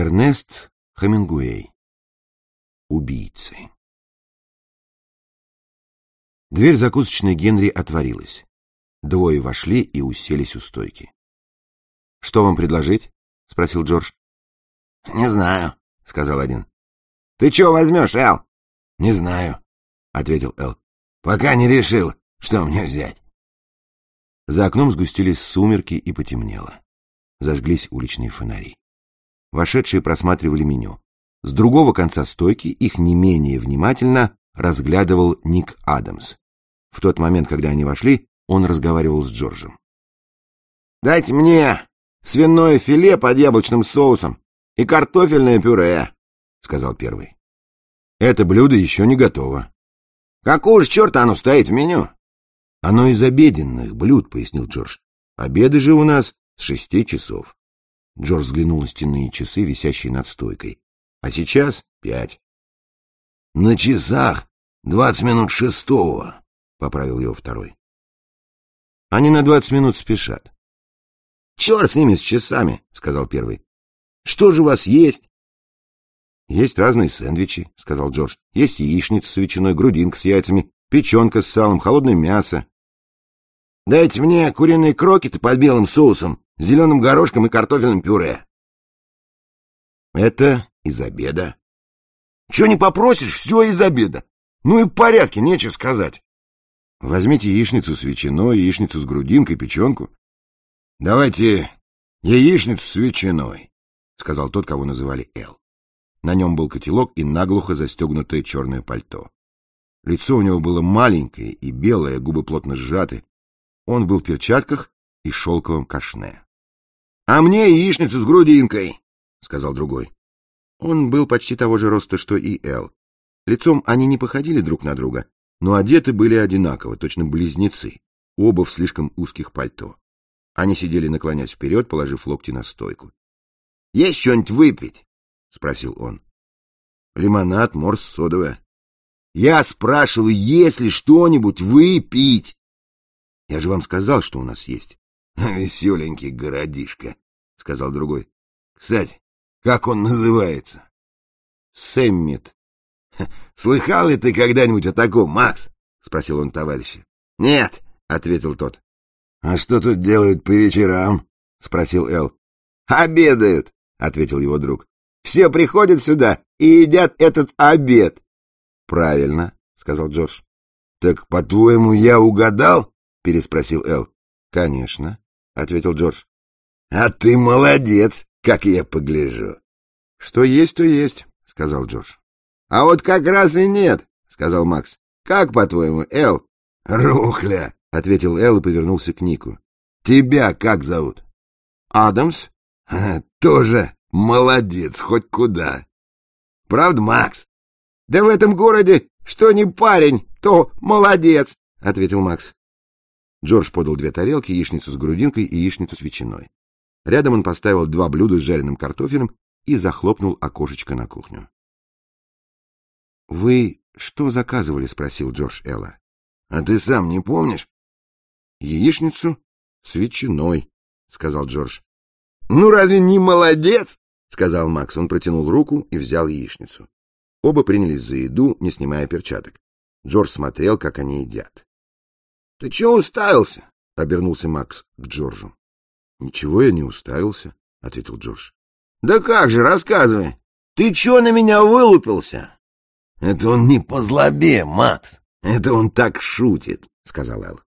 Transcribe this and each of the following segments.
Эрнест Хемингуэй. Убийцы. Дверь закусочной Генри отворилась. Двое вошли и уселись у стойки. — Что вам предложить? — спросил Джордж. — Не знаю, — сказал один. — Ты чего возьмешь, Эл? — Не знаю, — ответил Эл. — Пока не решил, что мне взять. За окном сгустились сумерки и потемнело. Зажглись уличные фонари. Вошедшие просматривали меню. С другого конца стойки их не менее внимательно разглядывал Ник Адамс. В тот момент, когда они вошли, он разговаривал с Джорджем. «Дайте мне свиное филе под яблочным соусом и картофельное пюре», — сказал первый. «Это блюдо еще не готово». «Какого ж черта оно стоит в меню?» «Оно из обеденных блюд», — пояснил Джордж. «Обеды же у нас с шести часов». Джордж взглянул на стенные часы, висящие над стойкой. А сейчас пять. — На часах двадцать минут шестого, — поправил его второй. — Они на двадцать минут спешат. — Черт с ними, с часами, — сказал первый. — Что же у вас есть? — Есть разные сэндвичи, — сказал Джордж. — Есть яичница с ветчиной, грудинка с яйцами, печенка с салом, холодное мясо. — Дайте мне куриные крокеты под белым соусом, зеленым горошком и картофельным пюре. — Это из обеда. — Чего не попросишь, все из обеда. Ну и в порядке, нечего сказать. — Возьмите яичницу с ветчиной, яичницу с грудинкой, печенку. — Давайте яичницу с ветчиной, — сказал тот, кого называли Эл. На нем был котелок и наглухо застегнутое черное пальто. Лицо у него было маленькое и белое, губы плотно сжаты. Он был в перчатках и шелковом кашне. «А мне яичницу с грудинкой», — сказал другой. Он был почти того же роста, что и Эл. Лицом они не походили друг на друга, но одеты были одинаково, точно близнецы, оба в слишком узких пальто. Они сидели, наклонясь вперед, положив локти на стойку. — Есть что-нибудь выпить? — спросил он. — Лимонад, морс, содовая. — Я спрашиваю, есть ли что-нибудь выпить? — Я же вам сказал, что у нас есть. — Веселенький городишко, — сказал другой. — Кстати, как он называется? — Сэммит. — Слыхал ли ты когда-нибудь о таком, Макс? — спросил он товарища. — Нет, — ответил тот. — А что тут делают по вечерам? — спросил Эл. — Обедают, — ответил его друг. — Все приходят сюда и едят этот обед. — Правильно, — сказал Джордж. — Так, по-твоему, я угадал? — переспросил Эл. — Конечно, — ответил Джордж. — А ты молодец, как я погляжу. — Что есть, то есть, — сказал Джордж. — А вот как раз и нет, — сказал Макс. — Как, по-твоему, Эл? — Рухля, — ответил Эл и повернулся к Нику. — Тебя как зовут? — Адамс. — Тоже молодец, хоть куда. — Правда, Макс? — Да в этом городе что не парень, то молодец, — ответил Макс. Джордж подал две тарелки, яичницу с грудинкой и яичницу с ветчиной. Рядом он поставил два блюда с жареным картофелем и захлопнул окошечко на кухню. — Вы что заказывали? — спросил Джордж Элла. — А ты сам не помнишь? — Яичницу с ветчиной, — сказал Джордж. — Ну разве не молодец? — сказал Макс. Он протянул руку и взял яичницу. Оба принялись за еду, не снимая перчаток. Джордж смотрел, как они едят. — Ты чего уставился? — обернулся Макс к Джорджу. — Ничего я не уставился, — ответил Джордж. — Да как же, рассказывай. Ты чего на меня вылупился? — Это он не по злобе, Макс. Это он так шутит, — сказал Эл.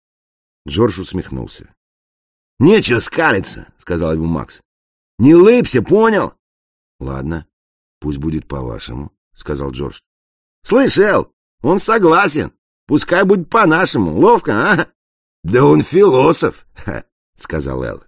Джордж усмехнулся. — Нечего скалиться, — сказал ему Макс. — Не лыбся, понял? — Ладно, пусть будет по-вашему, — сказал Джордж. — Слышь, Эл, он согласен. Пускай будет по-нашему. Ловко, а? — Да он философ, — сказал Эл.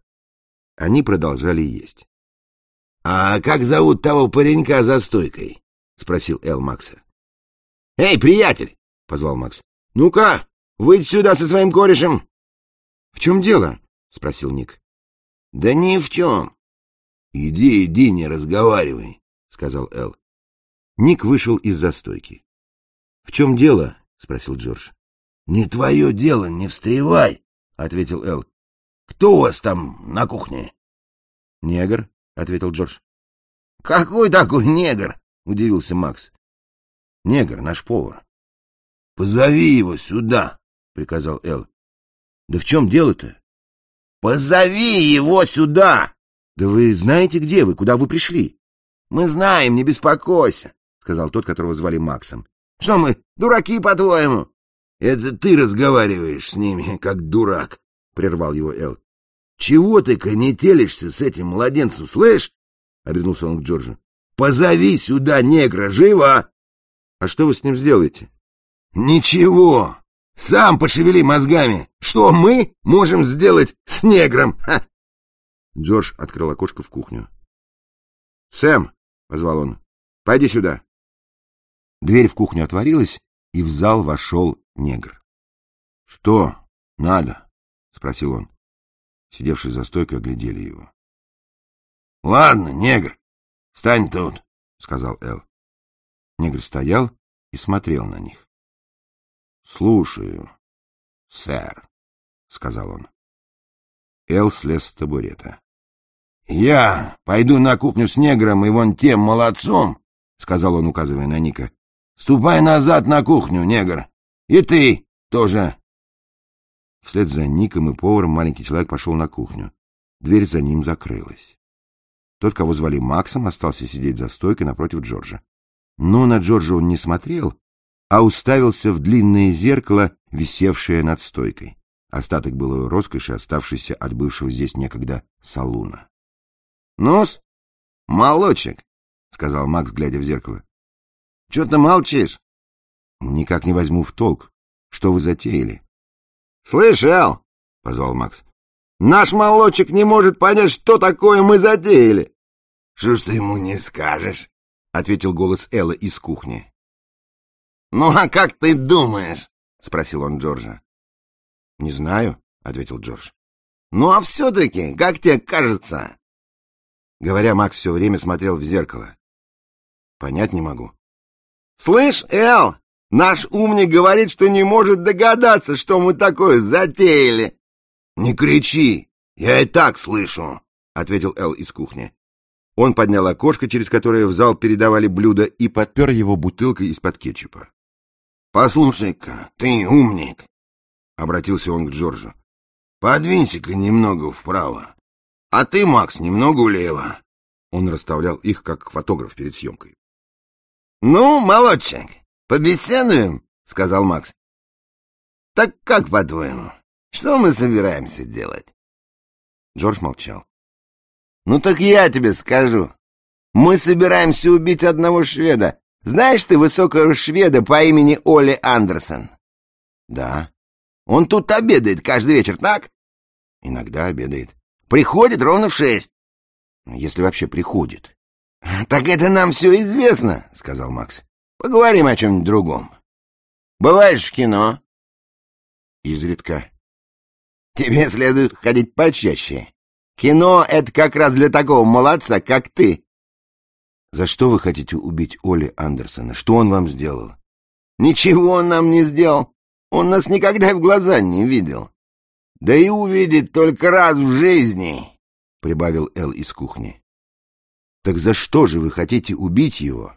Они продолжали есть. — А как зовут того паренька за стойкой? — спросил Эл Макса. — Эй, приятель! — позвал Макс. — Ну-ка, выйдь сюда со своим корешем. — В чем дело? — спросил Ник. — Да ни в чем. — Иди, иди, не разговаривай, — сказал Эл. Ник вышел из застойки. — В чем дело? — спросил Джордж. — Не твое дело, не встревай, — ответил Эл. — Кто у вас там на кухне? — Негр, — ответил Джордж. Какой такой негр? Удивился Макс. Негр, наш повар. Позови его сюда, приказал Эл. Да в чем дело-то? Позови его сюда! Да вы знаете, где вы, куда вы пришли? Мы знаем, не беспокойся, сказал тот, которого звали Максом. Что мы, дураки, по-твоему? Это ты разговариваешь с ними, как дурак, прервал его Эл. Чего ты конетелишься с этим младенцем, слышь? Обернулся он к Джорджу. Позови сюда негра, живо! А что вы с ним сделаете? Ничего. Сам пошевели мозгами. Что мы можем сделать с негром? Ха! Джордж открыл окошко в кухню. «Сэм!» — позвал он. «Пойди сюда!» Дверь в кухню отворилась, и в зал вошел негр. «Что надо?» — спросил он. Сидевшие за стойкой оглядели его. «Ладно, негр, стань тут», — сказал Эл. Негр стоял и смотрел на них. «Слушаю, сэр», — сказал он. Эл слез с табурета. «Я пойду на кухню с негром и вон тем молодцом», — сказал он, указывая на Ника. «Ступай назад на кухню, негр. И ты тоже». Вслед за Ником и поваром маленький человек пошел на кухню. Дверь за ним закрылась. Тот, кого звали Максом, остался сидеть за стойкой напротив Джорджа. Но на Джорджа он не смотрел, а уставился в длинное зеркало, висевшее над стойкой. Остаток былой роскоши, оставшийся от бывшего здесь некогда салуна. — Ну-с, молочек, — сказал Макс, глядя в зеркало. — Чего ты молчишь? — Никак не возьму в толк. Что вы затеяли? — Слышь, Эл, — позвал Макс, — наш молочек не может понять, что такое мы затеяли. — Что ж ты ему не скажешь? — ответил голос Элла из кухни. — Ну, а как ты думаешь? — спросил он Джорджа. — Не знаю, — ответил Джордж. — Ну, а все-таки, как тебе кажется? Говоря, Макс все время смотрел в зеркало. Понять не могу. — Слышь, Эл, наш умник говорит, что не может догадаться, что мы такое затеяли. — Не кричи, я и так слышу, — ответил Эл из кухни. Он поднял окошко, через которое в зал передавали блюда, и подпер его бутылкой из-под кетчупа. — Послушай-ка, ты умник, — обратился он к Джорджу. — Подвинься-ка немного вправо. А ты, Макс, немного влево. Он расставлял их, как фотограф перед съемкой. — Ну, молодчик, побеседуем, — сказал Макс. — Так как, по-твоему, что мы собираемся делать? Джордж молчал. Ну так я тебе скажу. Мы собираемся убить одного шведа. Знаешь ты высокого шведа по имени Оли Андерсон? Да. Он тут обедает каждый вечер, так? Иногда обедает. Приходит ровно в шесть. Если вообще приходит. Так это нам все известно, сказал Макс. Поговорим о чем-нибудь другом. Бываешь в кино? Изредка. Тебе следует ходить почаще. Кино — это как раз для такого молодца, как ты. За что вы хотите убить Оли Андерсона? Что он вам сделал? Ничего он нам не сделал. Он нас никогда в глаза не видел. Да и увидит только раз в жизни, — прибавил Эл из кухни. Так за что же вы хотите убить его?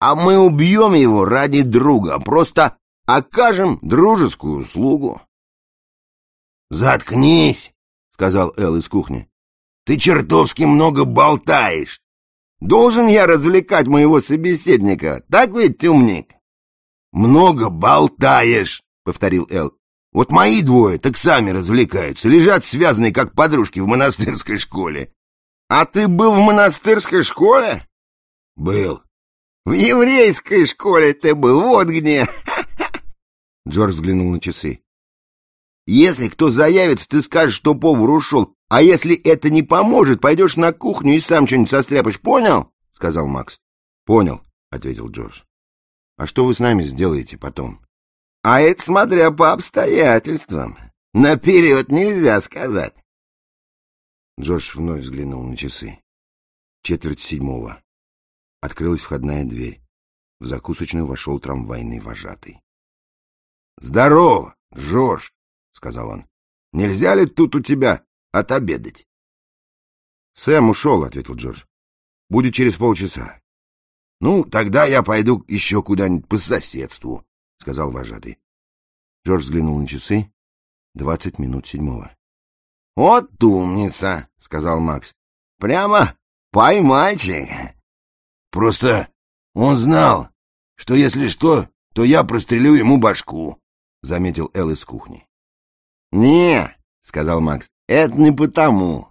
А мы убьем его ради друга, просто окажем дружескую услугу. Заткнись, сказал Эл из кухни. Ты чертовски много болтаешь. Должен я развлекать моего собеседника, так ведь, умник? Много болтаешь, повторил Эл. Вот мои двое так сами развлекаются, лежат связанные, как подружки в монастырской школе. А ты был в монастырской школе? Был. В еврейской школе ты был, вот где. Джордж взглянул на часы. Если кто заявится, ты скажешь, что повар ушел. А если это не поможет, пойдешь на кухню и сам что-нибудь состряпаешь, понял? — сказал Макс. — Понял, — ответил Джордж. — А что вы с нами сделаете потом? — А это смотря по обстоятельствам. Наперед нельзя сказать. Джордж вновь взглянул на часы. Четверть седьмого. Открылась входная дверь. В закусочную вошел трамвайный вожатый. — Здорово, Джордж! сказал он. — Нельзя ли тут у тебя отобедать? — Сэм ушел, — ответил Джордж. Будет через полчаса. — Ну, тогда я пойду еще куда-нибудь по соседству, — сказал вожатый. Джордж взглянул на часы. Двадцать минут седьмого. — Вот умница, — сказал Макс. — Прямо поймальчик. Просто он знал, что если что, то я прострелю ему башку, — заметил Эл из кухни. — Не, — сказал Макс, — это не потому.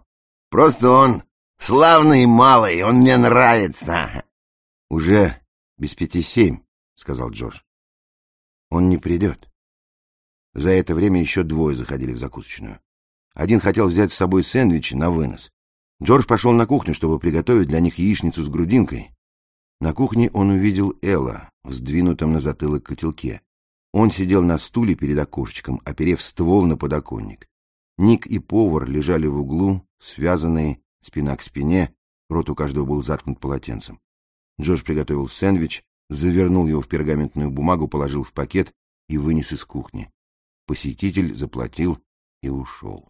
Просто он славный и малый, он мне нравится. — Уже без пяти семь, — сказал Джордж. — Он не придет. За это время еще двое заходили в закусочную. Один хотел взять с собой сэндвичи на вынос. Джордж пошел на кухню, чтобы приготовить для них яичницу с грудинкой. На кухне он увидел Элла в сдвинутом на затылок котелке. Он сидел на стуле перед окошечком, оперев ствол на подоконник. Ник и повар лежали в углу, связанные спина к спине, рот у каждого был заткнут полотенцем. Джордж приготовил сэндвич, завернул его в пергаментную бумагу, положил в пакет и вынес из кухни. Посетитель заплатил и ушел.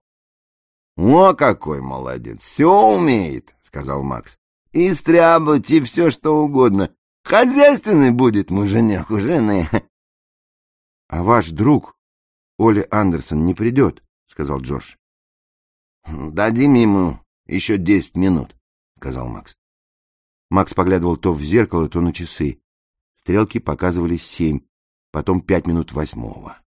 — О, какой молодец! Все умеет, — сказал Макс. — И стряпать, и все что угодно. Хозяйственный будет муженек у жены. — А ваш друг, Оля Андерсон, не придет, — сказал Джордж. — Дадим ему еще десять минут, — сказал Макс. Макс поглядывал то в зеркало, то на часы. Стрелки показывали семь, потом пять минут восьмого.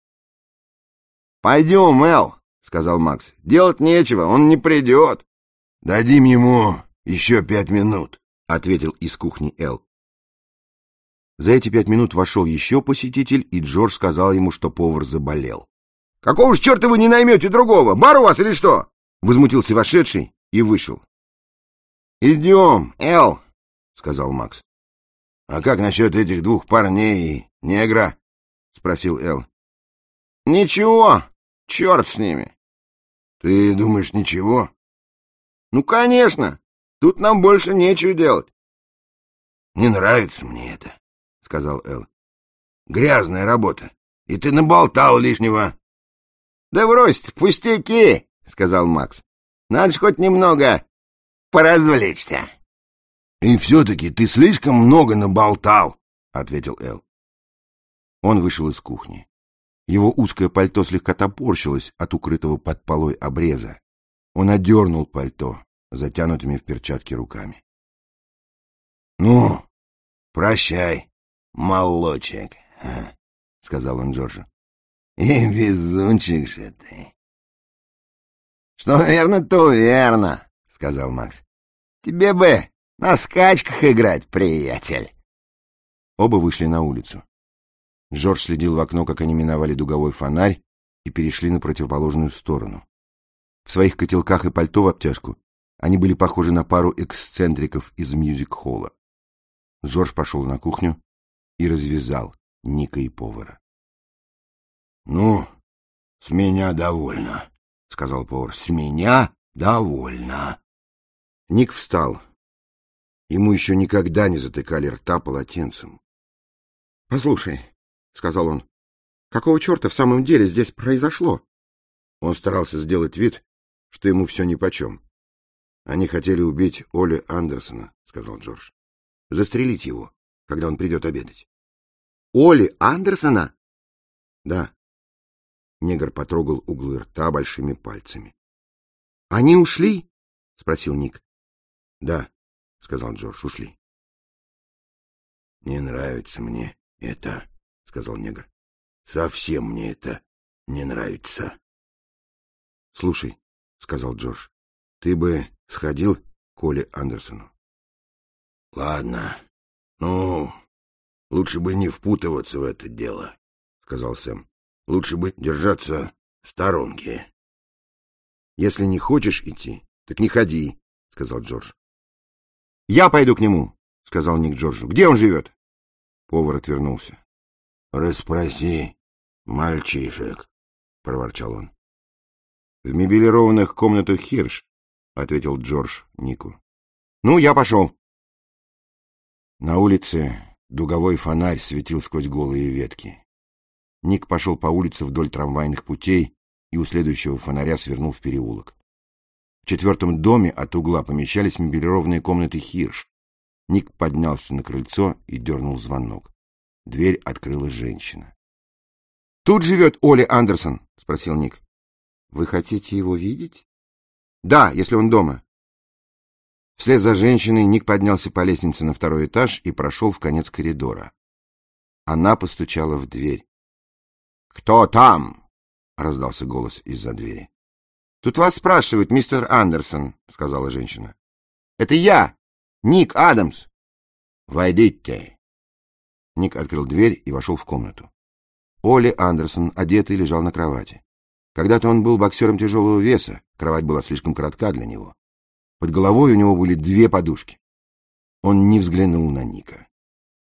— Пойдем, Эл, — сказал Макс. — Делать нечего, он не придет. — Дадим ему еще пять минут, — ответил из кухни Эл. За эти пять минут вошел еще посетитель, и Джордж сказал ему, что повар заболел. — Какого ж черта вы не наймете другого? Бар у вас или что? — возмутился вошедший и вышел. — Идем, Эл, — сказал Макс. — А как насчет этих двух парней и негра? — спросил Эл. — Ничего, черт с ними. — Ты думаешь, ничего? — Ну, конечно. Тут нам больше нечего делать. — Не нравится мне это, — сказал Эл. — Грязная работа. И ты наболтал лишнего. — Да брось пустяки, — сказал Макс. — Надо ж хоть немного поразвлечься. — И все-таки ты слишком много наболтал, — ответил Эл. Он вышел из кухни. Его узкое пальто слегка топорщилось от укрытого под полой обреза. Он одернул пальто затянутыми в перчатки руками. — Ну, прощай, молочек, — сказал он Джорджу. — И везунчик же ты. — Что верно, то верно, — сказал Макс. — Тебе бы на скачках играть, приятель. Оба вышли на улицу. Жорж следил в окно, как они миновали дуговой фонарь и перешли на противоположную сторону. В своих котелках и пальто в обтяжку они были похожи на пару эксцентриков из мюзик-холла. Жорж пошел на кухню и развязал Ника и повара. — Ну, с меня довольно, — сказал повар. — С меня довольно. Ник встал. Ему еще никогда не затыкали рта полотенцем. — Послушай, — сказал он, — какого черта в самом деле здесь произошло? Он старался сделать вид, что ему все нипочем. Они хотели убить Оли Андерсона, — сказал Джордж. — Застрелить его, когда он придет обедать. — Оли Андерсона? — Да. Негр потрогал углы рта большими пальцами. — Они ушли? — спросил Ник. — Да, — сказал Джордж, — ушли. — Не нравится мне это, — сказал негр. — Совсем мне это не нравится. — Слушай, — сказал Джордж, — ты бы сходил к Оле Андерсону? — Ладно. Ну, лучше бы не впутываться в это дело, — сказал Сэм. — Лучше бы держаться в сторонке. — Если не хочешь идти, так не ходи, — сказал Джордж. — Я пойду к нему, — сказал Ник Джорджу. — Где он живет? Повар отвернулся. — Расспроси мальчишек, — проворчал он. — В мебелированных комнатах Хирш, — ответил Джордж Нику. — Ну, я пошел. На улице дуговой фонарь светил сквозь голые ветки. Ник пошел по улице вдоль трамвайных путей и у следующего фонаря свернул в переулок. В четвертом доме от угла помещались мебелированные комнаты Хирш. Ник поднялся на крыльцо и дернул звонок. Дверь открыла женщина. «Тут живет Оли Андерсон?» — спросил Ник. «Вы хотите его видеть?» «Да, если он дома». Вслед за женщиной Ник поднялся по лестнице на второй этаж и прошел в конец коридора. Она постучала в дверь. «Кто там?» — раздался голос из-за двери. «Тут вас спрашивают, мистер Андерсон», — сказала женщина. «Это я, Ник Адамс». «Войдите». Ник открыл дверь и вошел в комнату. Оли Андерсон, одетый, лежал на кровати. Когда-то он был боксером тяжелого веса, кровать была слишком коротка для него. Под головой у него были две подушки. Он не взглянул на Ника.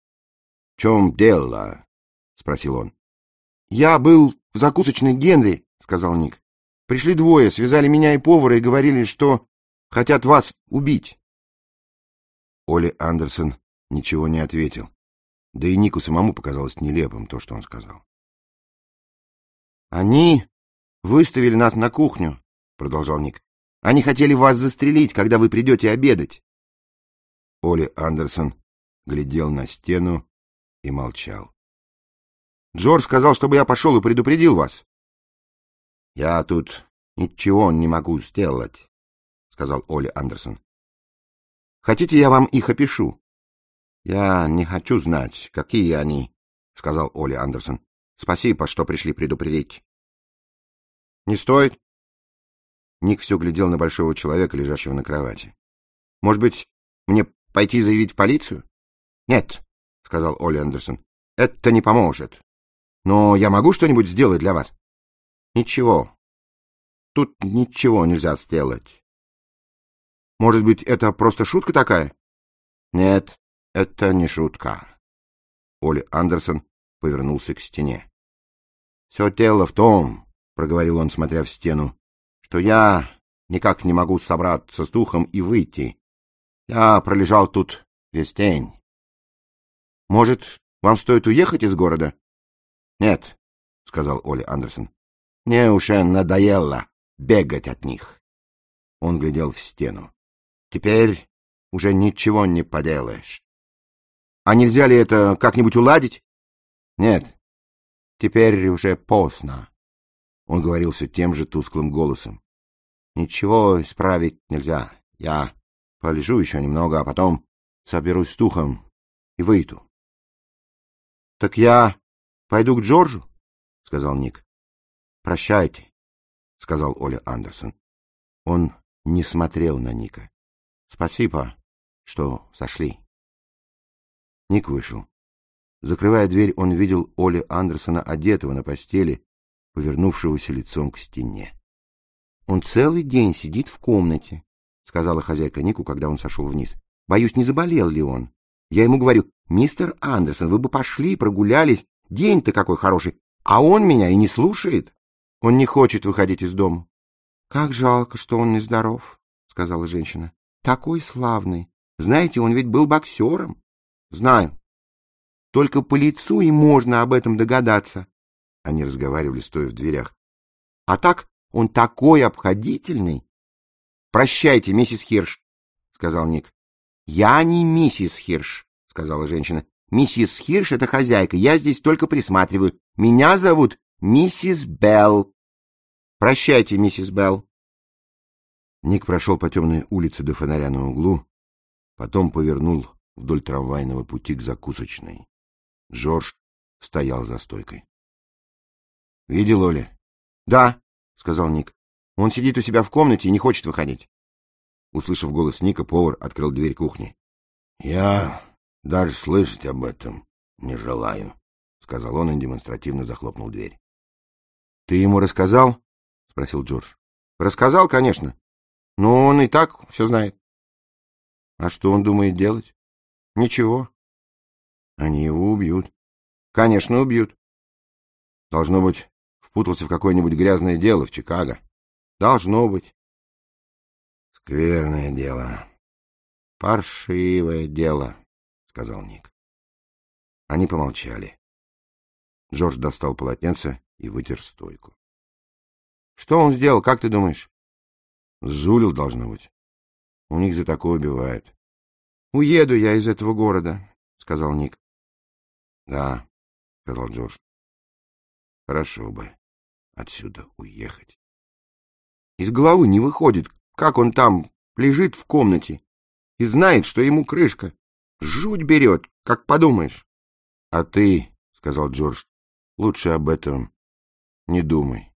— В чем дело? — спросил он. — Я был в закусочной Генри, — сказал Ник. — Пришли двое, связали меня и повара и говорили, что хотят вас убить. Оли Андерсон ничего не ответил. Да и Нику самому показалось нелепым то, что он сказал. — Они выставили нас на кухню, — продолжал Ник. Они хотели вас застрелить, когда вы придете обедать. Оли Андерсон глядел на стену и молчал. Джордж сказал, чтобы я пошел и предупредил вас. — Я тут ничего не могу сделать, — сказал Оли Андерсон. — Хотите, я вам их опишу? — Я не хочу знать, какие они, — сказал Оли Андерсон. — Спасибо, что пришли предупредить. — Не стоит, Ник все глядел на большого человека, лежащего на кровати. — Может быть, мне пойти заявить в полицию? — Нет, — сказал Олли Андерсон. — Это не поможет. Но я могу что-нибудь сделать для вас? — Ничего. Тут ничего нельзя сделать. — Может быть, это просто шутка такая? — Нет, это не шутка. Олли Андерсон повернулся к стене. — Все дело в том, — проговорил он, смотря в стену, что я никак не могу собраться с духом и выйти. Я пролежал тут весь день. Может, вам стоит уехать из города? Нет, сказал Оли Андерсон. Мне уже надоело бегать от них. Он глядел в стену. Теперь уже ничего не поделаешь. А нельзя ли это как-нибудь уладить? Нет, теперь уже поздно. Он говорил все тем же тусклым голосом. «Ничего исправить нельзя. Я полежу еще немного, а потом соберусь с духом и выйду». «Так я пойду к Джорджу?» — сказал Ник. «Прощайте», — сказал Оля Андерсон. Он не смотрел на Ника. «Спасибо, что сошли». Ник вышел. Закрывая дверь, он видел Оли Андерсона одетого на постели повернувшегося лицом к стене. «Он целый день сидит в комнате», — сказала хозяйка Нику, когда он сошел вниз. «Боюсь, не заболел ли он? Я ему говорю, мистер Андерсон, вы бы пошли, прогулялись, день-то какой хороший, а он меня и не слушает. Он не хочет выходить из дома». «Как жалко, что он нездоров», — сказала женщина. «Такой славный. Знаете, он ведь был боксером». «Знаю. Только по лицу и можно об этом догадаться. Они разговаривали, стоя в дверях. А так он такой обходительный. Прощайте, миссис Хирш, сказал Ник. Я не миссис Хирш, сказала женщина. Миссис Хирш — это хозяйка, я здесь только присматриваю. Меня зовут миссис Белл. Прощайте, миссис Белл. Ник прошел по темной улице до фонаря на углу, потом повернул вдоль трамвайного пути к закусочной. Жорж стоял за стойкой. Видел Оли? Да, сказал Ник. Он сидит у себя в комнате и не хочет выходить. Услышав голос Ника, повар открыл дверь кухни. Я даже слышать об этом не желаю, сказал он и демонстративно захлопнул дверь. Ты ему рассказал? спросил Джордж. Рассказал, конечно. Но он и так все знает. А что он думает делать? Ничего. Они его убьют. Конечно, убьют. Должно быть, впутался в какое-нибудь грязное дело в Чикаго. Должно быть. Скверное дело. Паршивое дело, сказал Ник. Они помолчали. Джордж достал полотенце и вытер стойку. Что он сделал, как ты думаешь? Сжулил, должно быть. У них за такое убивают. Уеду я из этого города, сказал Ник. Да, сказал Джордж. Хорошо бы отсюда уехать. Из головы не выходит, как он там лежит в комнате и знает, что ему крышка. Жуть берет, как подумаешь. — А ты, — сказал Джордж, — лучше об этом не думай.